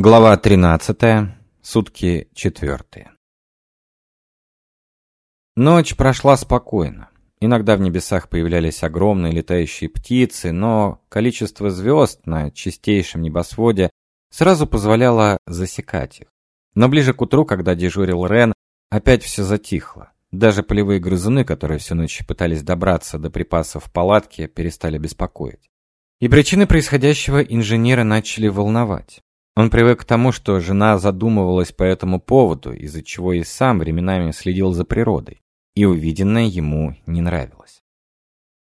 Глава 13. Сутки четвертые. Ночь прошла спокойно. Иногда в небесах появлялись огромные летающие птицы, но количество звезд на чистейшем небосводе сразу позволяло засекать их. Но ближе к утру, когда дежурил Рен, опять все затихло. Даже полевые грызуны, которые всю ночь пытались добраться до припасов в палатке, перестали беспокоить. И причины происходящего инженера начали волновать. Он привык к тому, что жена задумывалась по этому поводу, из-за чего и сам временами следил за природой, и увиденное ему не нравилось.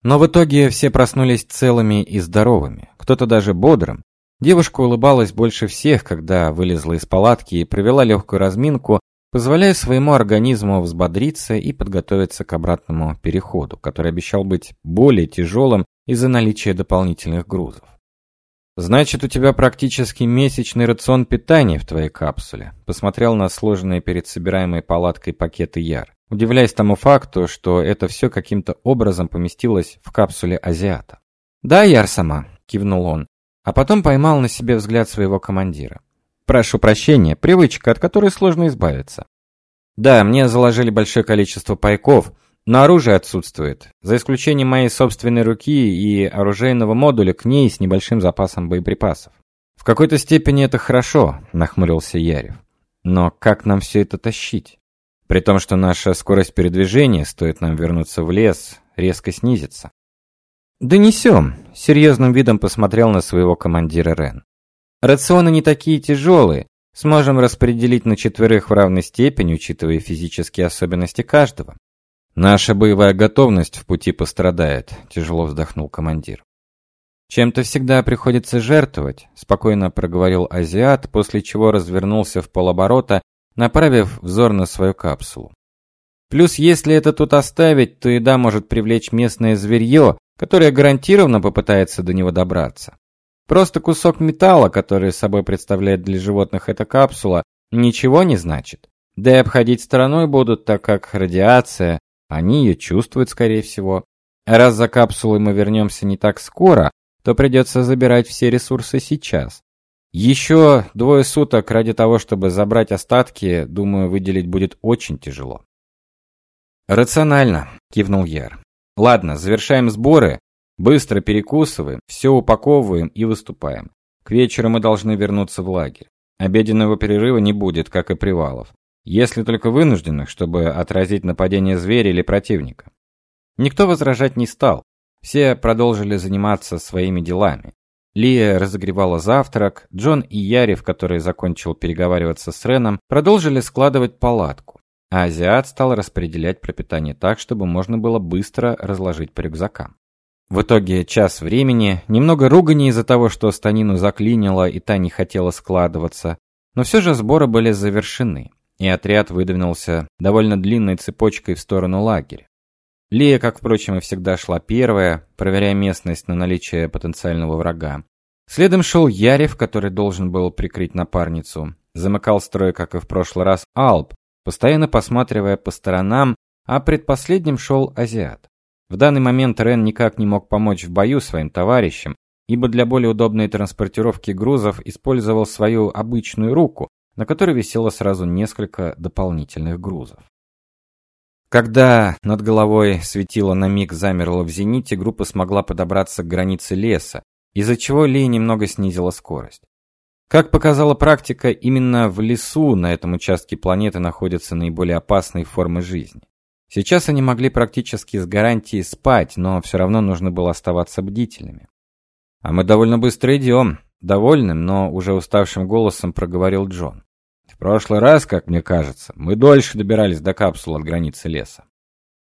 Но в итоге все проснулись целыми и здоровыми, кто-то даже бодрым. Девушка улыбалась больше всех, когда вылезла из палатки и провела легкую разминку, позволяя своему организму взбодриться и подготовиться к обратному переходу, который обещал быть более тяжелым из-за наличия дополнительных грузов. Значит, у тебя практически месячный рацион питания в твоей капсуле. Посмотрел на сложенные перед собираемой палаткой пакеты Яр, удивляясь тому факту, что это все каким-то образом поместилось в капсуле азиата. Да, Яр сама, кивнул он, а потом поймал на себе взгляд своего командира. Прошу прощения, привычка, от которой сложно избавиться. Да, мне заложили большое количество пайков, но оружие отсутствует, за исключением моей собственной руки и оружейного модуля к ней с небольшим запасом боеприпасов. В какой-то степени это хорошо, нахмурился Ярев. Но как нам все это тащить? При том, что наша скорость передвижения, стоит нам вернуться в лес, резко снизится. «Донесем», — серьезным видом посмотрел на своего командира Рен. «Рационы не такие тяжелые, сможем распределить на четверых в равной степени, учитывая физические особенности каждого. Наша боевая готовность в пути пострадает, тяжело вздохнул командир. Чем-то всегда приходится жертвовать, спокойно проговорил азиат, после чего развернулся в полоборота, направив взор на свою капсулу. Плюс, если это тут оставить, то еда может привлечь местное зверье, которое гарантированно попытается до него добраться. Просто кусок металла, который собой представляет для животных эта капсула, ничего не значит. Да и обходить стороной будут, так как радиация они ее чувствуют, скорее всего. Раз за капсулой мы вернемся не так скоро, то придется забирать все ресурсы сейчас. Еще двое суток ради того, чтобы забрать остатки, думаю, выделить будет очень тяжело. Рационально, кивнул Яр. Ладно, завершаем сборы, быстро перекусываем, все упаковываем и выступаем. К вечеру мы должны вернуться в лагерь. Обеденного перерыва не будет, как и привалов если только вынужденных, чтобы отразить нападение зверя или противника. Никто возражать не стал. Все продолжили заниматься своими делами. Лия разогревала завтрак, Джон и Ярев, который закончил переговариваться с Реном, продолжили складывать палатку. А азиат стал распределять пропитание так, чтобы можно было быстро разложить по рюкзакам. В итоге час времени, немного ругани из-за того, что станину заклинило и та не хотела складываться, но все же сборы были завершены и отряд выдвинулся довольно длинной цепочкой в сторону лагеря. Лия, как впрочем и всегда, шла первая, проверяя местность на наличие потенциального врага. Следом шел Ярев, который должен был прикрыть напарницу. Замыкал строй, как и в прошлый раз, Алп, постоянно посматривая по сторонам, а предпоследним шел Азиат. В данный момент Рен никак не мог помочь в бою своим товарищам, ибо для более удобной транспортировки грузов использовал свою обычную руку, на которой висело сразу несколько дополнительных грузов. Когда над головой светило на миг замерло в зените, группа смогла подобраться к границе леса, из-за чего Ли немного снизила скорость. Как показала практика, именно в лесу на этом участке планеты находятся наиболее опасные формы жизни. Сейчас они могли практически с гарантией спать, но все равно нужно было оставаться бдительными. А мы довольно быстро идем», — довольным, но уже уставшим голосом проговорил Джон. В прошлый раз, как мне кажется, мы дольше добирались до капсулы от границы леса.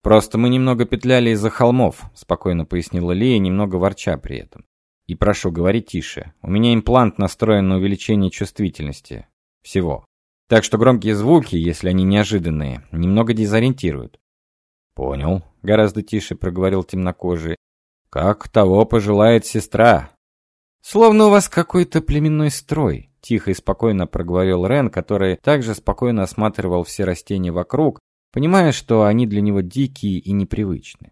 Просто мы немного петляли из-за холмов, спокойно пояснила Лия, немного ворча при этом. И прошу, говори тише. У меня имплант настроен на увеличение чувствительности всего. Так что громкие звуки, если они неожиданные, немного дезориентируют. Понял, гораздо тише проговорил темнокожий. Как того пожелает сестра. Словно у вас какой-то племенной строй, Тихо и спокойно проговорил Рен, который также спокойно осматривал все растения вокруг, понимая, что они для него дикие и непривычны.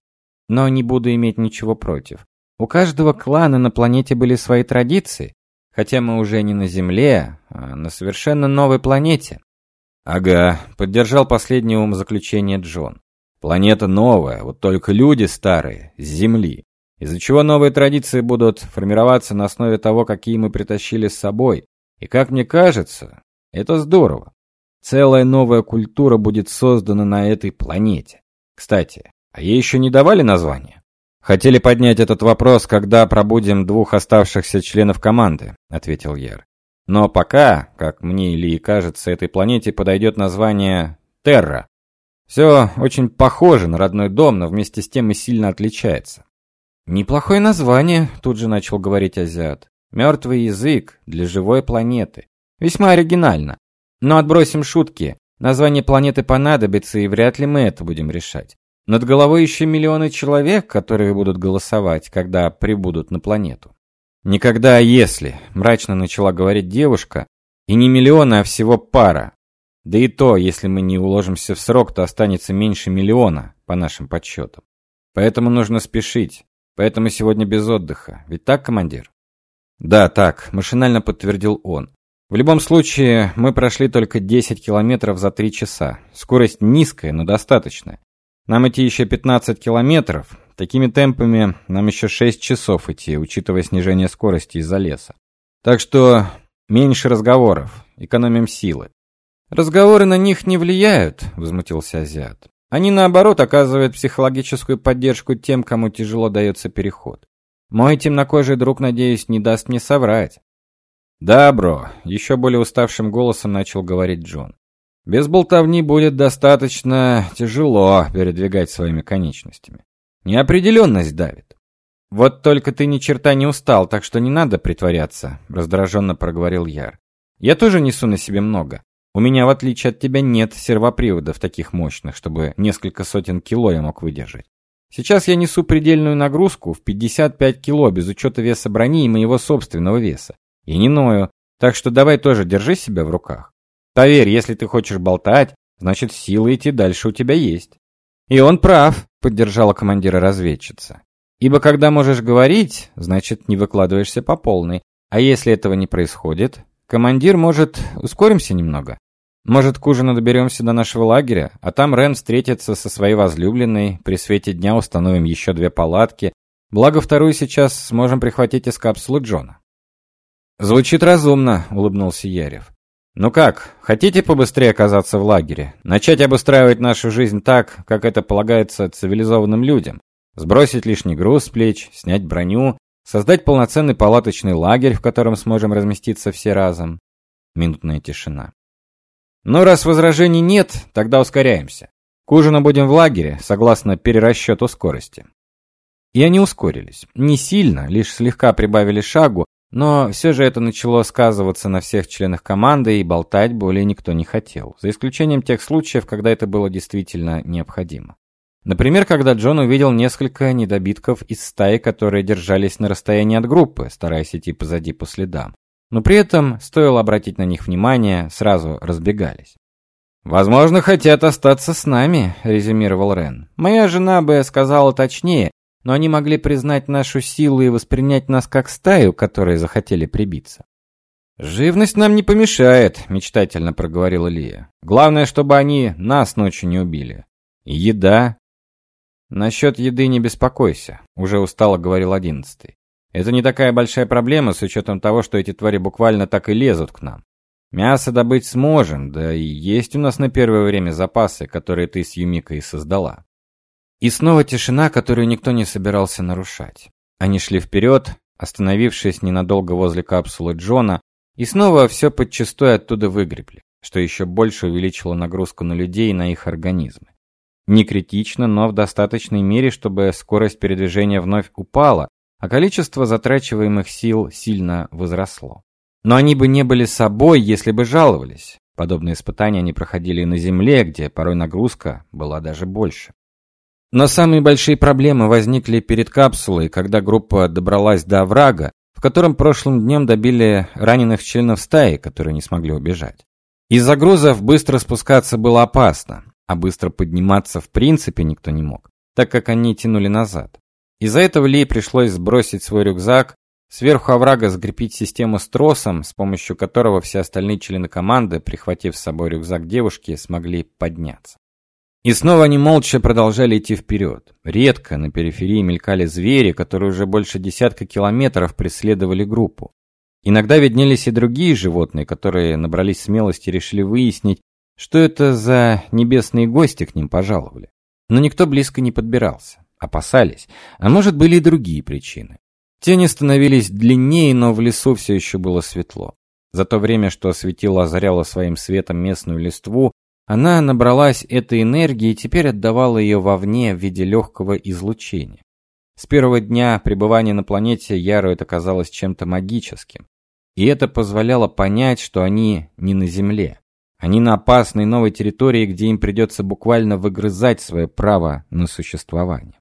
Но не буду иметь ничего против. У каждого клана на планете были свои традиции. Хотя мы уже не на Земле, а на совершенно новой планете. Ага, поддержал последнее умозаключение Джон. Планета новая, вот только люди старые, с Земли. Из-за чего новые традиции будут формироваться на основе того, какие мы притащили с собой. И как мне кажется, это здорово. Целая новая культура будет создана на этой планете. Кстати, а ей еще не давали название? Хотели поднять этот вопрос, когда пробудем двух оставшихся членов команды, ответил Яр. Но пока, как мне или кажется, этой планете подойдет название Терра. Все очень похоже на родной дом, но вместе с тем и сильно отличается. Неплохое название, тут же начал говорить азиат. Мертвый язык для живой планеты. Весьма оригинально. Но отбросим шутки. Название планеты понадобится, и вряд ли мы это будем решать. Над головой еще миллионы человек, которые будут голосовать, когда прибудут на планету. Никогда, а если, мрачно начала говорить девушка, и не миллионы, а всего пара. Да и то, если мы не уложимся в срок, то останется меньше миллиона, по нашим подсчетам. Поэтому нужно спешить. Поэтому сегодня без отдыха. Ведь так, командир? Да, так, машинально подтвердил он. В любом случае, мы прошли только 10 километров за 3 часа. Скорость низкая, но достаточная. Нам идти еще 15 километров. Такими темпами нам еще 6 часов идти, учитывая снижение скорости из-за леса. Так что меньше разговоров, экономим силы. Разговоры на них не влияют, возмутился азиат. Они наоборот оказывают психологическую поддержку тем, кому тяжело дается переход. Мой темнокожий друг, надеюсь, не даст мне соврать. «Да, бро», — еще более уставшим голосом начал говорить Джон. «Без болтовни будет достаточно тяжело передвигать своими конечностями. Неопределенность давит». «Вот только ты ни черта не устал, так что не надо притворяться», — раздраженно проговорил Яр. «Я тоже несу на себе много. У меня, в отличие от тебя, нет сервоприводов таких мощных, чтобы несколько сотен кило я мог выдержать. Сейчас я несу предельную нагрузку в 55 кило без учета веса брони и моего собственного веса. И не ною. Так что давай тоже держи себя в руках. Поверь, если ты хочешь болтать, значит, силы идти дальше у тебя есть. И он прав, поддержала командира разведчица. Ибо когда можешь говорить, значит, не выкладываешься по полной. А если этого не происходит, командир, может, ускоримся немного? Может, к ужину доберемся до нашего лагеря, а там Рен встретится со своей возлюбленной, при свете дня установим еще две палатки, благо вторую сейчас сможем прихватить из капсулы Джона. Звучит разумно, улыбнулся Ярев. Ну как, хотите побыстрее оказаться в лагере? Начать обустраивать нашу жизнь так, как это полагается цивилизованным людям? Сбросить лишний груз с плеч, снять броню, создать полноценный палаточный лагерь, в котором сможем разместиться все разом? Минутная тишина. Ну, раз возражений нет, тогда ускоряемся. К ужину будем в лагере, согласно перерасчету скорости. И они ускорились. Не сильно, лишь слегка прибавили шагу, но все же это начало сказываться на всех членах команды, и болтать более никто не хотел, за исключением тех случаев, когда это было действительно необходимо. Например, когда Джон увидел несколько недобитков из стаи, которые держались на расстоянии от группы, стараясь идти позади по следам. Но при этом, стоило обратить на них внимание, сразу разбегались. «Возможно, хотят остаться с нами», — резюмировал Рен. «Моя жена бы сказала точнее, но они могли признать нашу силу и воспринять нас как стаю, которые захотели прибиться. «Живность нам не помешает», — мечтательно проговорила Лия. «Главное, чтобы они нас ночью не убили. И еда». «Насчет еды не беспокойся», — уже устало говорил одиннадцатый. «Это не такая большая проблема с учетом того, что эти твари буквально так и лезут к нам. Мясо добыть сможем, да и есть у нас на первое время запасы, которые ты с Юмикой создала». И снова тишина, которую никто не собирался нарушать. Они шли вперед, остановившись ненадолго возле капсулы Джона, и снова все подчистую оттуда выгребли, что еще больше увеличило нагрузку на людей и на их организмы. Не критично, но в достаточной мере, чтобы скорость передвижения вновь упала, а количество затрачиваемых сил сильно возросло. Но они бы не были собой, если бы жаловались. Подобные испытания они проходили и на Земле, где порой нагрузка была даже больше. Но самые большие проблемы возникли перед капсулой, когда группа добралась до оврага, в котором прошлым днем добили раненых членов стаи, которые не смогли убежать. Из-за грузов быстро спускаться было опасно, а быстро подниматься в принципе никто не мог, так как они тянули назад. Из-за этого Ли пришлось сбросить свой рюкзак, Сверху оврага закрепить систему с тросом, с помощью которого все остальные члены команды, прихватив с собой рюкзак девушки, смогли подняться. И снова они молча продолжали идти вперед. Редко на периферии мелькали звери, которые уже больше десятка километров преследовали группу. Иногда виднелись и другие животные, которые набрались смелости и решили выяснить, что это за небесные гости к ним пожаловали. Но никто близко не подбирался. Опасались. А может, были и другие причины. Тени становились длиннее, но в лесу все еще было светло. За то время, что светило озаряло своим светом местную листву, она набралась этой энергии и теперь отдавала ее вовне в виде легкого излучения. С первого дня пребывания на планете Яру это казалось чем-то магическим. И это позволяло понять, что они не на Земле. Они на опасной новой территории, где им придется буквально выгрызать свое право на существование.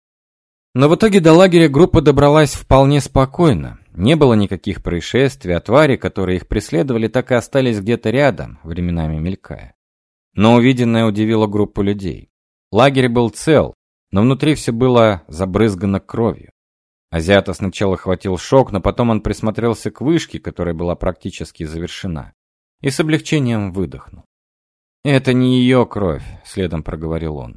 Но в итоге до лагеря группа добралась вполне спокойно. Не было никаких происшествий, а твари, которые их преследовали, так и остались где-то рядом, временами мелькая. Но увиденное удивило группу людей. Лагерь был цел, но внутри все было забрызгано кровью. Азиата сначала хватил шок, но потом он присмотрелся к вышке, которая была практически завершена, и с облегчением выдохнул. «Это не ее кровь», — следом проговорил он.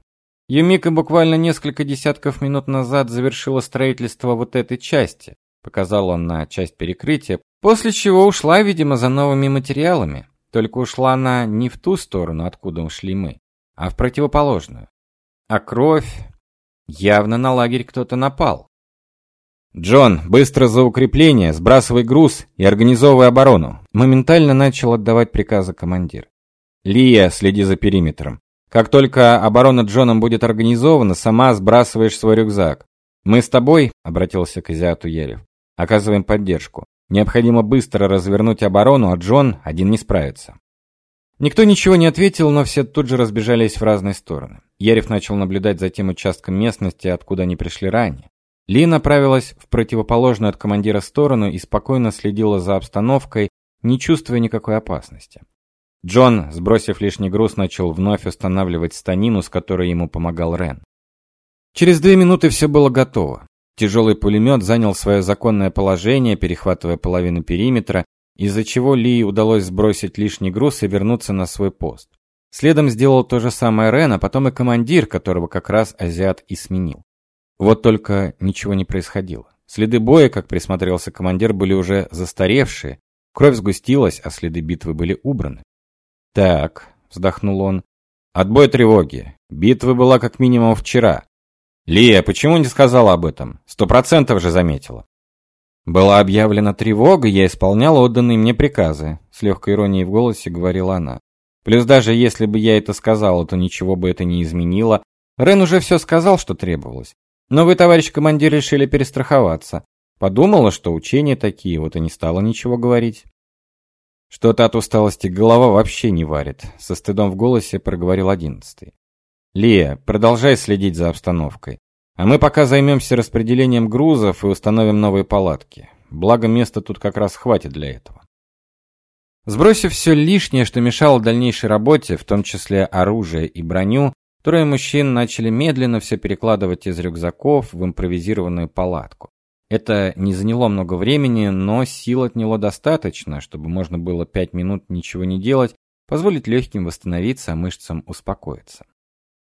Юмика буквально несколько десятков минут назад завершила строительство вот этой части, показал он на часть перекрытия, после чего ушла, видимо, за новыми материалами. Только ушла она не в ту сторону, откуда ушли мы, а в противоположную. А кровь... Явно на лагерь кто-то напал. «Джон, быстро за укрепление, сбрасывай груз и организовывай оборону», моментально начал отдавать приказы командир. «Лия, следи за периметром. Как только оборона Джоном будет организована, сама сбрасываешь свой рюкзак. Мы с тобой, обратился к азиату Ерев, оказываем поддержку. Необходимо быстро развернуть оборону, а Джон один не справится. Никто ничего не ответил, но все тут же разбежались в разные стороны. Ерев начал наблюдать за тем участком местности, откуда они пришли ранее. Ли направилась в противоположную от командира сторону и спокойно следила за обстановкой, не чувствуя никакой опасности. Джон, сбросив лишний груз, начал вновь устанавливать станину, с которой ему помогал Рен. Через две минуты все было готово. Тяжелый пулемет занял свое законное положение, перехватывая половину периметра, из-за чего Ли удалось сбросить лишний груз и вернуться на свой пост. Следом сделал то же самое Рен, а потом и командир, которого как раз азиат и сменил. Вот только ничего не происходило. Следы боя, как присмотрелся командир, были уже застаревшие, кровь сгустилась, а следы битвы были убраны. «Так», — вздохнул он, — «отбой тревоги. Битва была как минимум вчера. Лия, почему не сказала об этом? Сто процентов же заметила». «Была объявлена тревога, я исполнял отданные мне приказы», — с легкой иронией в голосе говорила она. «Плюс даже если бы я это сказала, то ничего бы это не изменило. Рен уже все сказал, что требовалось. Но вы, товарищ командир, решили перестраховаться. Подумала, что учения такие, вот и не стала ничего говорить». Что-то от усталости голова вообще не варит, со стыдом в голосе проговорил одиннадцатый. Лия, продолжай следить за обстановкой. А мы пока займемся распределением грузов и установим новые палатки. Благо места тут как раз хватит для этого. Сбросив все лишнее, что мешало дальнейшей работе, в том числе оружие и броню, трое мужчин начали медленно все перекладывать из рюкзаков в импровизированную палатку. Это не заняло много времени, но сил отняло достаточно, чтобы можно было пять минут ничего не делать, позволить легким восстановиться, а мышцам успокоиться.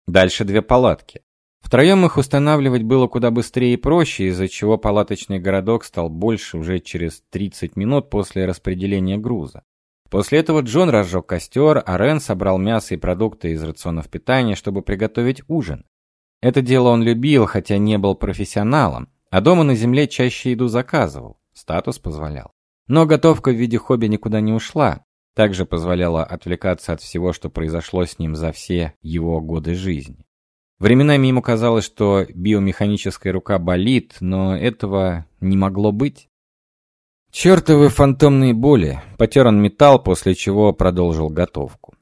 Дальше две палатки. Втроем их устанавливать было куда быстрее и проще, из-за чего палаточный городок стал больше уже через 30 минут после распределения груза. После этого Джон разжег костер, а Рен собрал мясо и продукты из рационов питания, чтобы приготовить ужин. Это дело он любил, хотя не был профессионалом, а дома на земле чаще еду заказывал, статус позволял. Но готовка в виде хобби никуда не ушла, также позволяла отвлекаться от всего, что произошло с ним за все его годы жизни. Временами ему казалось, что биомеханическая рука болит, но этого не могло быть. Чертовы фантомные боли. Потер он металл, после чего продолжил готовку.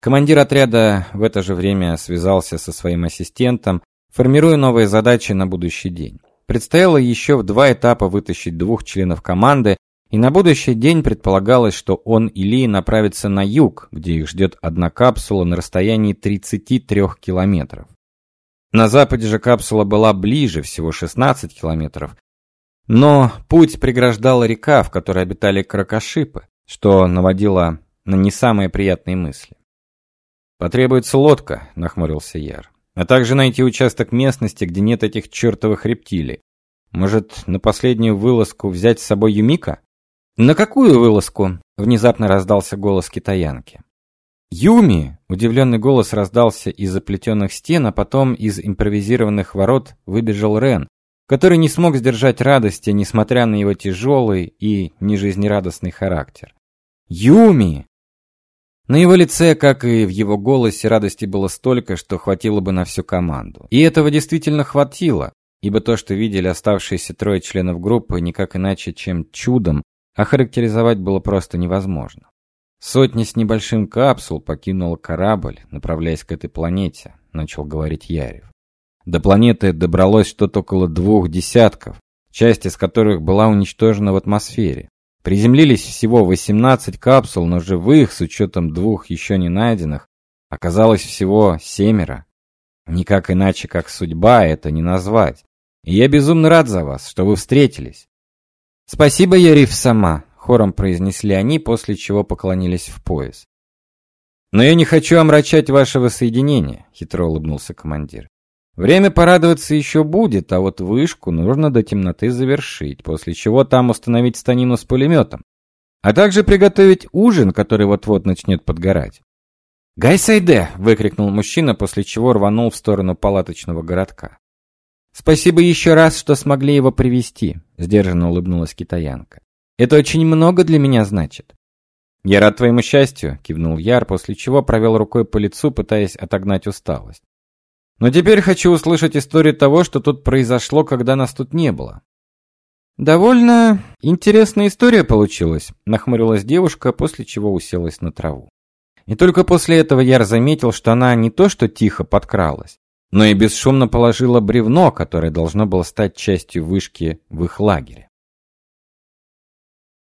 Командир отряда в это же время связался со своим ассистентом, формируя новые задачи на будущий день. Предстояло еще в два этапа вытащить двух членов команды, и на будущий день предполагалось, что он и Ли направятся на юг, где их ждет одна капсула на расстоянии 33 километров. На западе же капсула была ближе, всего 16 километров. Но путь преграждала река, в которой обитали крокошипы, что наводило на не самые приятные мысли. «Потребуется лодка», — нахмурился Яр. «А также найти участок местности, где нет этих чертовых рептилий. Может, на последнюю вылазку взять с собой Юмика?» «На какую вылазку?» — внезапно раздался голос китаянки. «Юми!» — удивленный голос раздался из заплетенных стен, а потом из импровизированных ворот выбежал Рен, который не смог сдержать радости, несмотря на его тяжелый и нежизнерадостный характер. «Юми!» На его лице, как и в его голосе, радости было столько, что хватило бы на всю команду. И этого действительно хватило, ибо то, что видели оставшиеся трое членов группы, никак иначе, чем чудом, охарактеризовать было просто невозможно. Сотни с небольшим капсул покинула корабль, направляясь к этой планете, начал говорить Ярев. До планеты добралось что-то около двух десятков, часть из которых была уничтожена в атмосфере. Приземлились всего 18 капсул, но живых, с учетом двух еще не найденных, оказалось всего семеро. Никак иначе, как судьба, это не назвать. И я безумно рад за вас, что вы встретились. Спасибо, Яриф сама, хором произнесли они, после чего поклонились в пояс. Но я не хочу омрачать вашего соединения, хитро улыбнулся командир. Время порадоваться еще будет, а вот вышку нужно до темноты завершить, после чего там установить станину с пулеметом, а также приготовить ужин, который вот-вот начнет подгорать. «Гай Сайде!» — выкрикнул мужчина, после чего рванул в сторону палаточного городка. «Спасибо еще раз, что смогли его привести», — сдержанно улыбнулась китаянка. Это очень много для меня значит. Я рад твоему счастью, кивнул Яр, после чего провел рукой по лицу, пытаясь отогнать усталость. Но теперь хочу услышать историю того, что тут произошло, когда нас тут не было. Довольно интересная история получилась, нахмурилась девушка, после чего уселась на траву. И только после этого Яр заметил, что она не то что тихо подкралась, но и бесшумно положила бревно, которое должно было стать частью вышки в их лагере.